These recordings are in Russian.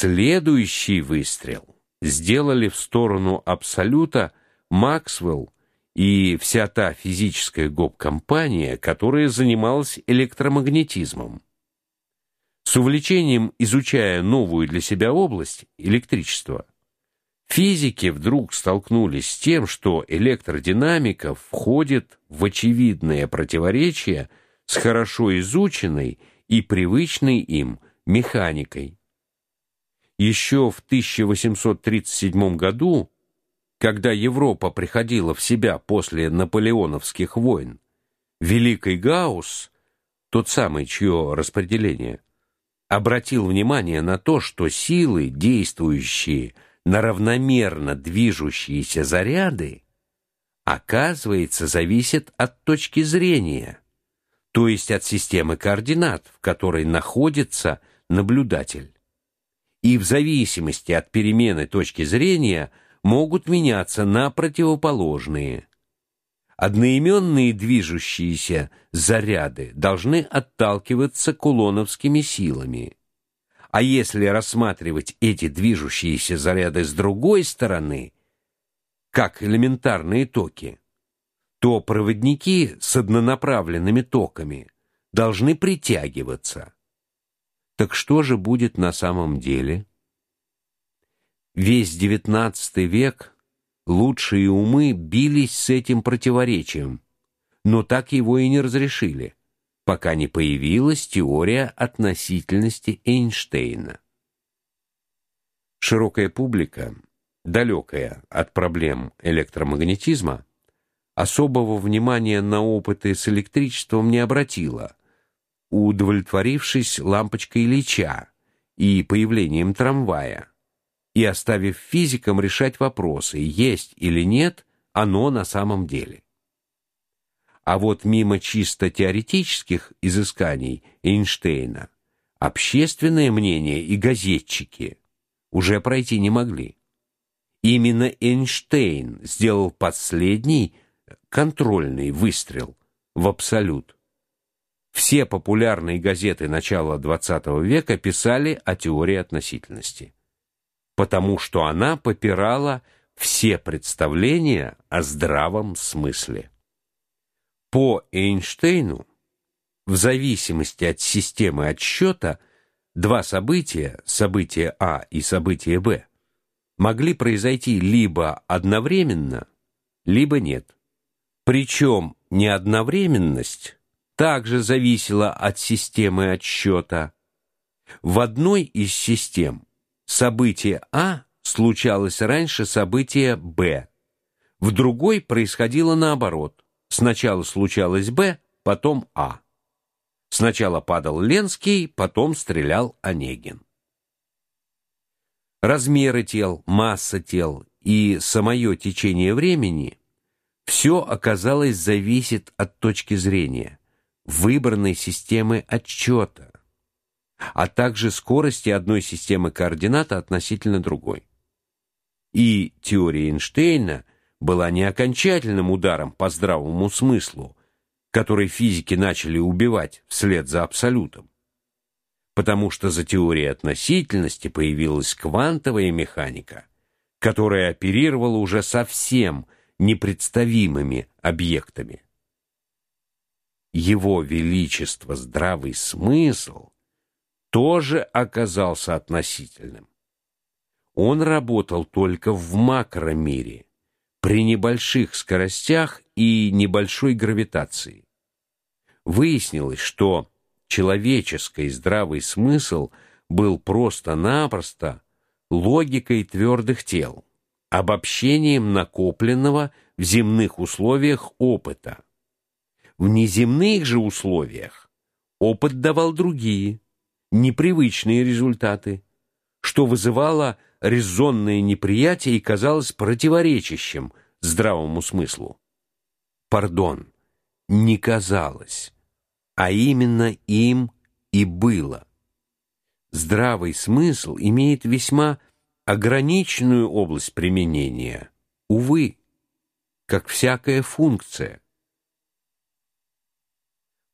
Следующий выстрел сделали в сторону абсолюта Максвелл и вся та физическая гоп-компания, которая занималась электромагнетизмом. С увлечением изучая новую для себя область электричество, физики вдруг столкнулись с тем, что электродинамика входит в очевидное противоречие с хорошо изученной и привычной им механикой. Еще в 1837 году когда Европа приходила в себя после наполеоновских войн, великий Гаусс, тот самый, чье распределение, обратил внимание на то, что силы, действующие на равномерно движущиеся заряды, оказывается, зависят от точки зрения, то есть от системы координат, в которой находится наблюдатель. И в зависимости от перемены точки зрения – могут меняться на противоположные. Одноименные движущиеся заряды должны отталкиваться кулоновскими силами. А если рассматривать эти движущиеся заряды с другой стороны, как элементарные токи, то проводники с однонаправленными токами должны притягиваться. Так что же будет на самом деле? Весь XIX век лучшие умы бились с этим противоречием, но так его и не разрешили, пока не появилась теория относительности Эйнштейна. Широкая публика, далекая от проблем электромагнетизма, особого внимания на опыты с электричеством не обратила, удовлетворившись лампочкой Ильича и появлением трамвая и оставив физикам решать вопросы, есть или нет оно на самом деле. А вот мимо чисто теоретических изысканий Эйнштейна общественное мнение и газетчики уже пройти не могли. Именно Эйнштейн сделал последний контрольный выстрел в абсолют. Все популярные газеты начала XX века писали о теории относительности потому что она попирала все представления о здравом смысле. По Эйнштейну, в зависимости от системы отсчета, два события, событие А и событие Б, могли произойти либо одновременно, либо нет. Причем неодновременность также зависела от системы отсчета. В одной из систем событие А случалось раньше события Б. В другой происходило наоборот. Сначала случалось Б, потом А. Сначала падал Ленский, потом стрелял Онегин. Размеры тел, масса тел и самое течение времени все оказалось зависит от точки зрения выбранной системы отчета а также скорости одной системы координат относительно другой. И теория Эйнштейна была не окончательным ударом по здравому смыслу, который физики начали убивать вслед за абсолютом, потому что за теорией относительности появилась квантовая механика, которая оперировала уже совсем непредставимыми объектами. Его величество здравый смысл тоже оказался относительным. Он работал только в макромире, при небольших скоростях и небольшой гравитации. Выяснилось, что человеческий здравый смысл был просто-напросто логикой твердых тел, обобщением накопленного в земных условиях опыта. В неземных же условиях опыт давал другие непривычные результаты, что вызывало резонное неприятие и казалось противоречащим здравому смыслу. Пардон, не казалось, а именно им и было. Здравый смысл имеет весьма ограниченную область применения, увы, как всякая функция.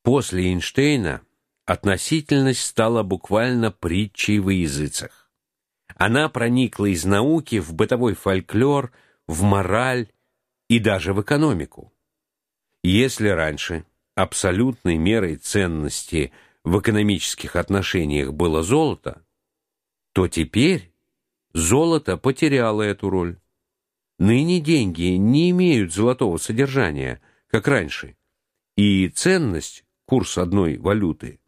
После Эйнштейна относительность стала буквально притчей во языцах. Она проникла из науки в бытовой фольклор, в мораль и даже в экономику. Если раньше абсолютной мерой ценности в экономических отношениях было золото, то теперь золото потеряло эту роль. Ныне деньги не имеют золотого содержания, как раньше, и ценность, курс одной валюты,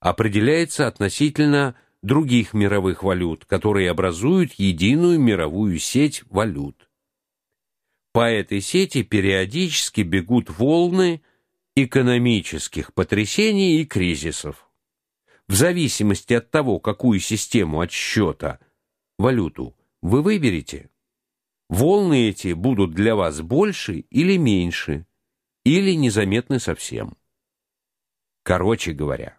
определяется относительно других мировых валют, которые образуют единую мировую сеть валют. По этой сети периодически бегут волны экономических потрясений и кризисов. В зависимости от того, какую систему отсчета, валюту, вы выберете, волны эти будут для вас больше или меньше, или незаметны совсем. Короче говоря,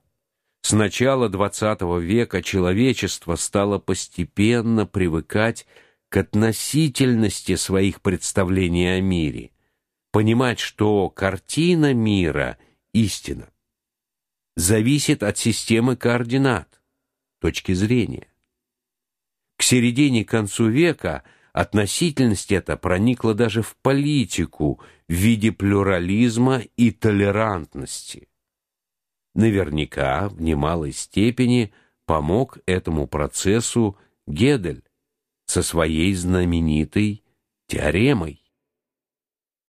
с начала XX века человечество стало постепенно привыкать к относительности своих представлений о мире, понимать, что картина мира истина зависит от системы координат, точки зрения. К середине концу века относительность эта проникла даже в политику в виде плюрализма и толерантности. Наверняка в немалой степени помог этому процессу Гедель со своей знаменитой теоремой.